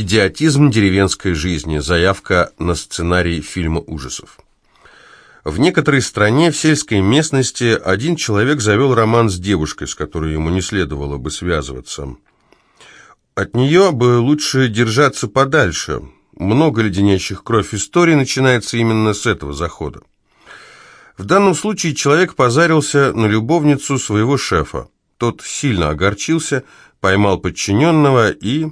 Идиотизм деревенской жизни. Заявка на сценарий фильма ужасов. В некоторой стране, в сельской местности, один человек завел роман с девушкой, с которой ему не следовало бы связываться. От нее бы лучше держаться подальше. Много леденящих кровь историй начинается именно с этого захода. В данном случае человек позарился на любовницу своего шефа. Тот сильно огорчился, поймал подчиненного и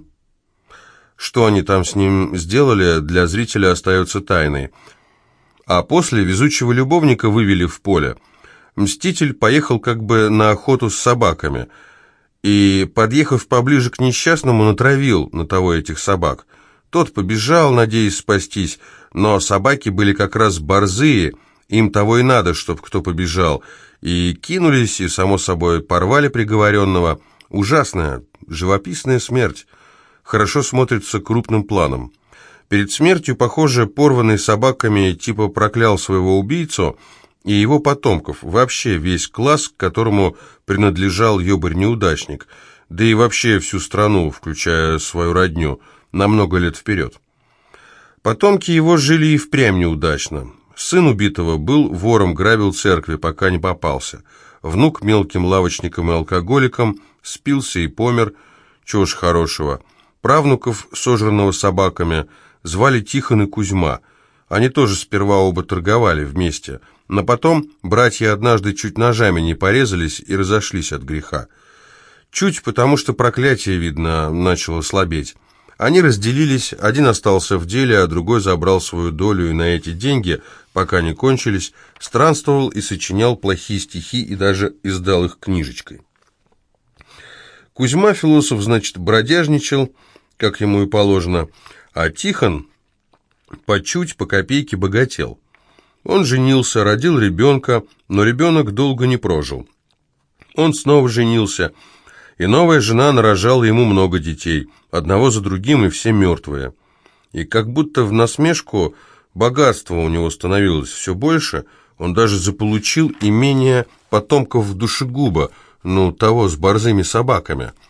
что они там с ним сделали, для зрителя остается тайной. А после везучего любовника вывели в поле. Мститель поехал как бы на охоту с собаками и, подъехав поближе к несчастному, натравил на того этих собак. Тот побежал, надеясь спастись, но собаки были как раз борзые, им того и надо, чтоб кто побежал, и кинулись, и, само собой, порвали приговоренного. Ужасная, живописная смерть хорошо смотрится крупным планом. Перед смертью, похоже, порванный собаками типа проклял своего убийцу и его потомков, вообще весь класс, к которому принадлежал ёбарь-неудачник, да и вообще всю страну, включая свою родню, на много лет вперед. Потомки его жили и впрямь неудачно. Сын убитого был вором, грабил церкви, пока не попался. Внук мелким лавочником и алкоголиком спился и помер, чего ж хорошего – Правнуков, сожранного собаками, звали Тихон и Кузьма. Они тоже сперва оба торговали вместе, но потом братья однажды чуть ножами не порезались и разошлись от греха. Чуть потому, что проклятие, видно, начало слабеть. Они разделились, один остался в деле, а другой забрал свою долю и на эти деньги, пока не кончились, странствовал и сочинял плохие стихи и даже издал их книжечкой. Кузьма, философ, значит, бродяжничал, как ему и положено, а Тихон по чуть, по копейке богател. Он женился, родил ребенка, но ребенок долго не прожил. Он снова женился, и новая жена нарожала ему много детей, одного за другим и все мертвые. И как будто в насмешку богатство у него становилось все больше, он даже заполучил имение потомков душегуба, ну, того с борзыми собаками –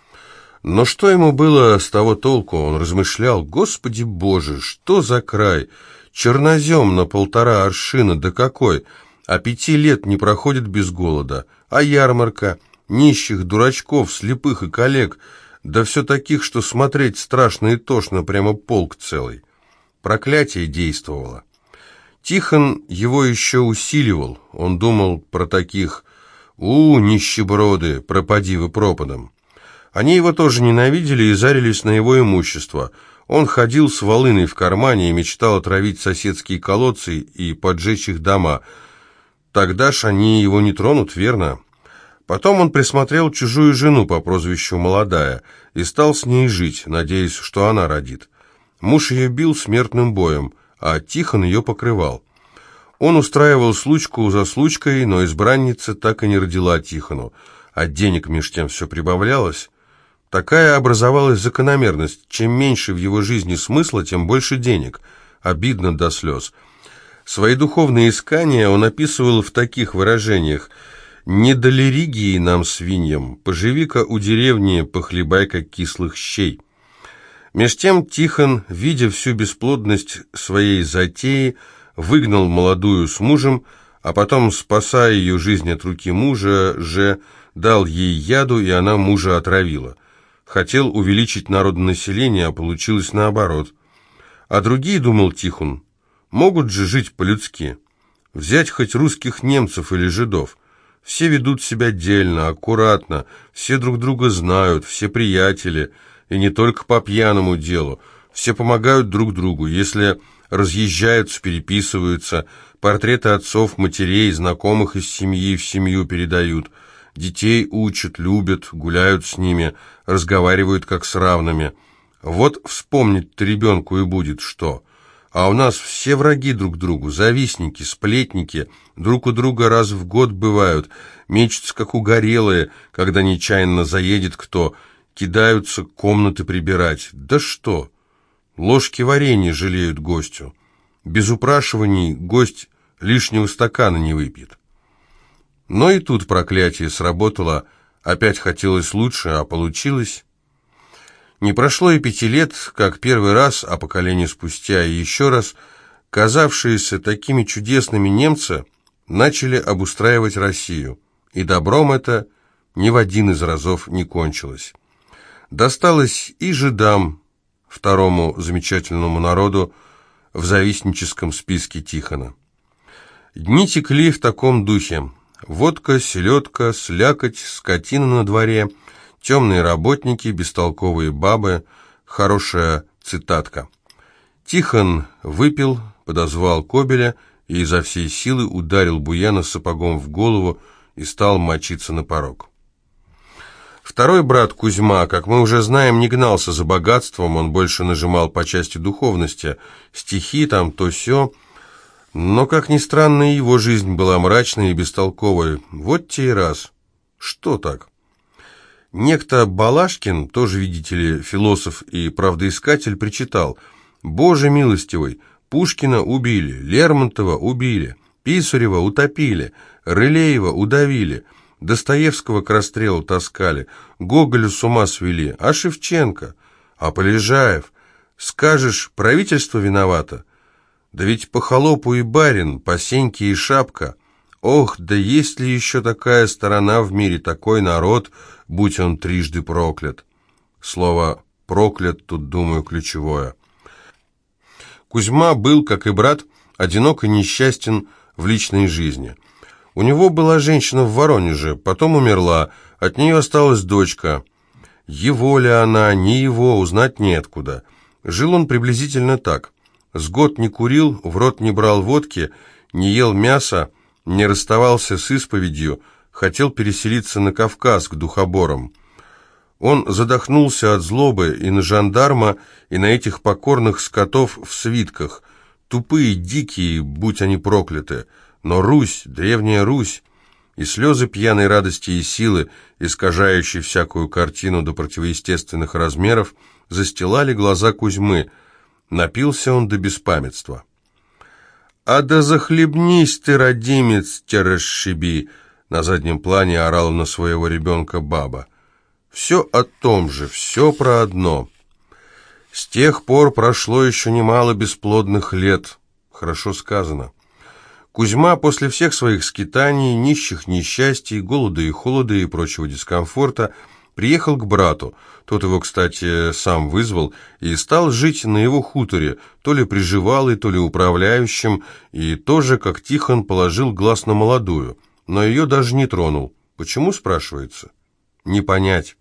но что ему было с того толку? Он размышлял, «Господи Боже, что за край? Чернозем на полтора аршина, да какой? А пяти лет не проходит без голода. А ярмарка? Нищих, дурачков, слепых и коллег, да все таких, что смотреть страшно и тошно, прямо полк целый». Проклятие действовало. Тихон его еще усиливал. Он думал про таких «У, нищеброды, пропади вы пропадом». Они его тоже ненавидели и зарились на его имущество. Он ходил с волыной в кармане и мечтал отравить соседские колодцы и поджечь их дома. Тогда ж они его не тронут, верно? Потом он присмотрел чужую жену по прозвищу Молодая и стал с ней жить, надеясь, что она родит. Муж ее бил смертным боем, а Тихон ее покрывал. Он устраивал случку за случкой, но избранница так и не родила Тихону, а денег меж тем все прибавлялось. Такая образовалась закономерность. Чем меньше в его жизни смысла, тем больше денег. Обидно до слез. Свои духовные искания он описывал в таких выражениях. «Не до лиригии нам, свиньям, поживи-ка у деревни, похлебай-ка кислых щей». Меж тем Тихон, видя всю бесплодность своей затеи, выгнал молодую с мужем, а потом, спасая ее жизнь от руки мужа, же дал ей яду, и она мужа отравила. Хотел увеличить народонаселение, а получилось наоборот. А другие, думал Тихун, могут же жить по-людски. Взять хоть русских немцев или жидов. Все ведут себя дельно, аккуратно, все друг друга знают, все приятели, и не только по пьяному делу. Все помогают друг другу, если разъезжаются, переписываются, портреты отцов, матерей, знакомых из семьи в семью передают – Детей учат, любят, гуляют с ними, разговаривают как с равными. Вот вспомнить-то ребенку и будет что. А у нас все враги друг другу, завистники, сплетники, друг у друга раз в год бывают, мечутся как угорелые, когда нечаянно заедет кто, кидаются комнаты прибирать. Да что? Ложки варенья жалеют гостю. Без упрашиваний гость лишнего стакана не выпьет. Но и тут проклятие сработало, опять хотелось лучше, а получилось... Не прошло и пяти лет, как первый раз, а поколение спустя и еще раз, казавшиеся такими чудесными немцы начали обустраивать Россию, и добром это ни в один из разов не кончилось. Досталось и жидам, второму замечательному народу, в завистническом списке Тихона. Дни текли в таком духе. Водка, селедка, слякоть, скотина на дворе, темные работники, бестолковые бабы, хорошая цитатка. Тихон выпил, подозвал Кобеля и изо всей силы ударил Буяна сапогом в голову и стал мочиться на порог. Второй брат Кузьма, как мы уже знаем, не гнался за богатством, он больше нажимал по части духовности, стихи там, то все. Но, как ни странно, его жизнь была мрачной и бестолковой. Вот те и раз. Что так? Некто Балашкин, тоже, видите ли, философ и правдоискатель, причитал «Боже милостивый, Пушкина убили, Лермонтова убили, Писарева утопили, Рылеева удавили». Достоевского к расстрелу таскали, Гоголя с ума свели, а Шевченко, а Полежаев. Скажешь, правительство виновато? Да ведь по холопу и барин, по сеньке и шапка. Ох, да есть ли еще такая сторона в мире, такой народ, будь он трижды проклят. Слово «проклят» тут, думаю, ключевое. Кузьма был, как и брат, одинок и несчастен в личной жизни – у него была женщина в Воронеже, потом умерла, от нее осталась дочка. Его ли она, не его, узнать неоткуда. Жил он приблизительно так. С год не курил, в рот не брал водки, не ел мяса, не расставался с исповедью, хотел переселиться на Кавказ к духоборам. Он задохнулся от злобы и на жандарма, и на этих покорных скотов в свитках, тупые, дикие, будь они прокляты, но Русь, древняя Русь, и слезы пьяной радости и силы, искажающие всякую картину до противоестественных размеров, застилали глаза Кузьмы. Напился он до беспамятства. «А да захлебнись ты, родимец, те расшиби!» На заднем плане орала на своего ребенка баба. «Все о том же, все про одно». С тех пор прошло еще немало бесплодных лет. Хорошо сказано. Кузьма после всех своих скитаний, нищих несчастий, голода и холода и прочего дискомфорта приехал к брату. Тот его, кстати, сам вызвал и стал жить на его хуторе, то ли приживалый, то ли управляющим, и тоже, как Тихон, положил глаз на молодую, но ее даже не тронул. Почему, спрашивается? Не понять.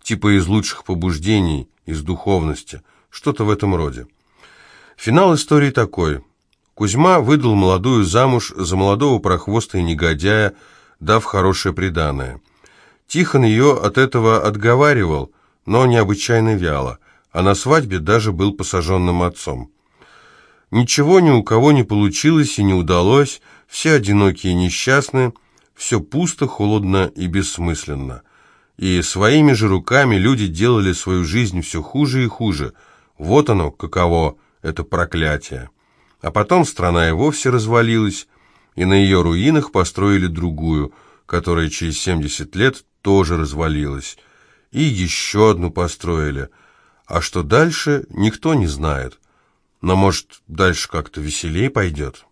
Типа из лучших побуждений, из духовности, что-то в этом роде. Финал истории такой – Кузьма выдал молодую замуж за молодого прохвоста и негодяя, дав хорошее приданое. Тихон ее от этого отговаривал, но необычайно вяло, а на свадьбе даже был посаженным отцом. Ничего ни у кого не получилось и не удалось, все одинокие и несчастны, все пусто, холодно и бессмысленно. И своими же руками люди делали свою жизнь все хуже и хуже. Вот оно, каково это проклятие. А потом страна и вовсе развалилась, и на ее руинах построили другую, которая через 70 лет тоже развалилась. И еще одну построили. А что дальше, никто не знает. Но, может, дальше как-то веселее пойдет?»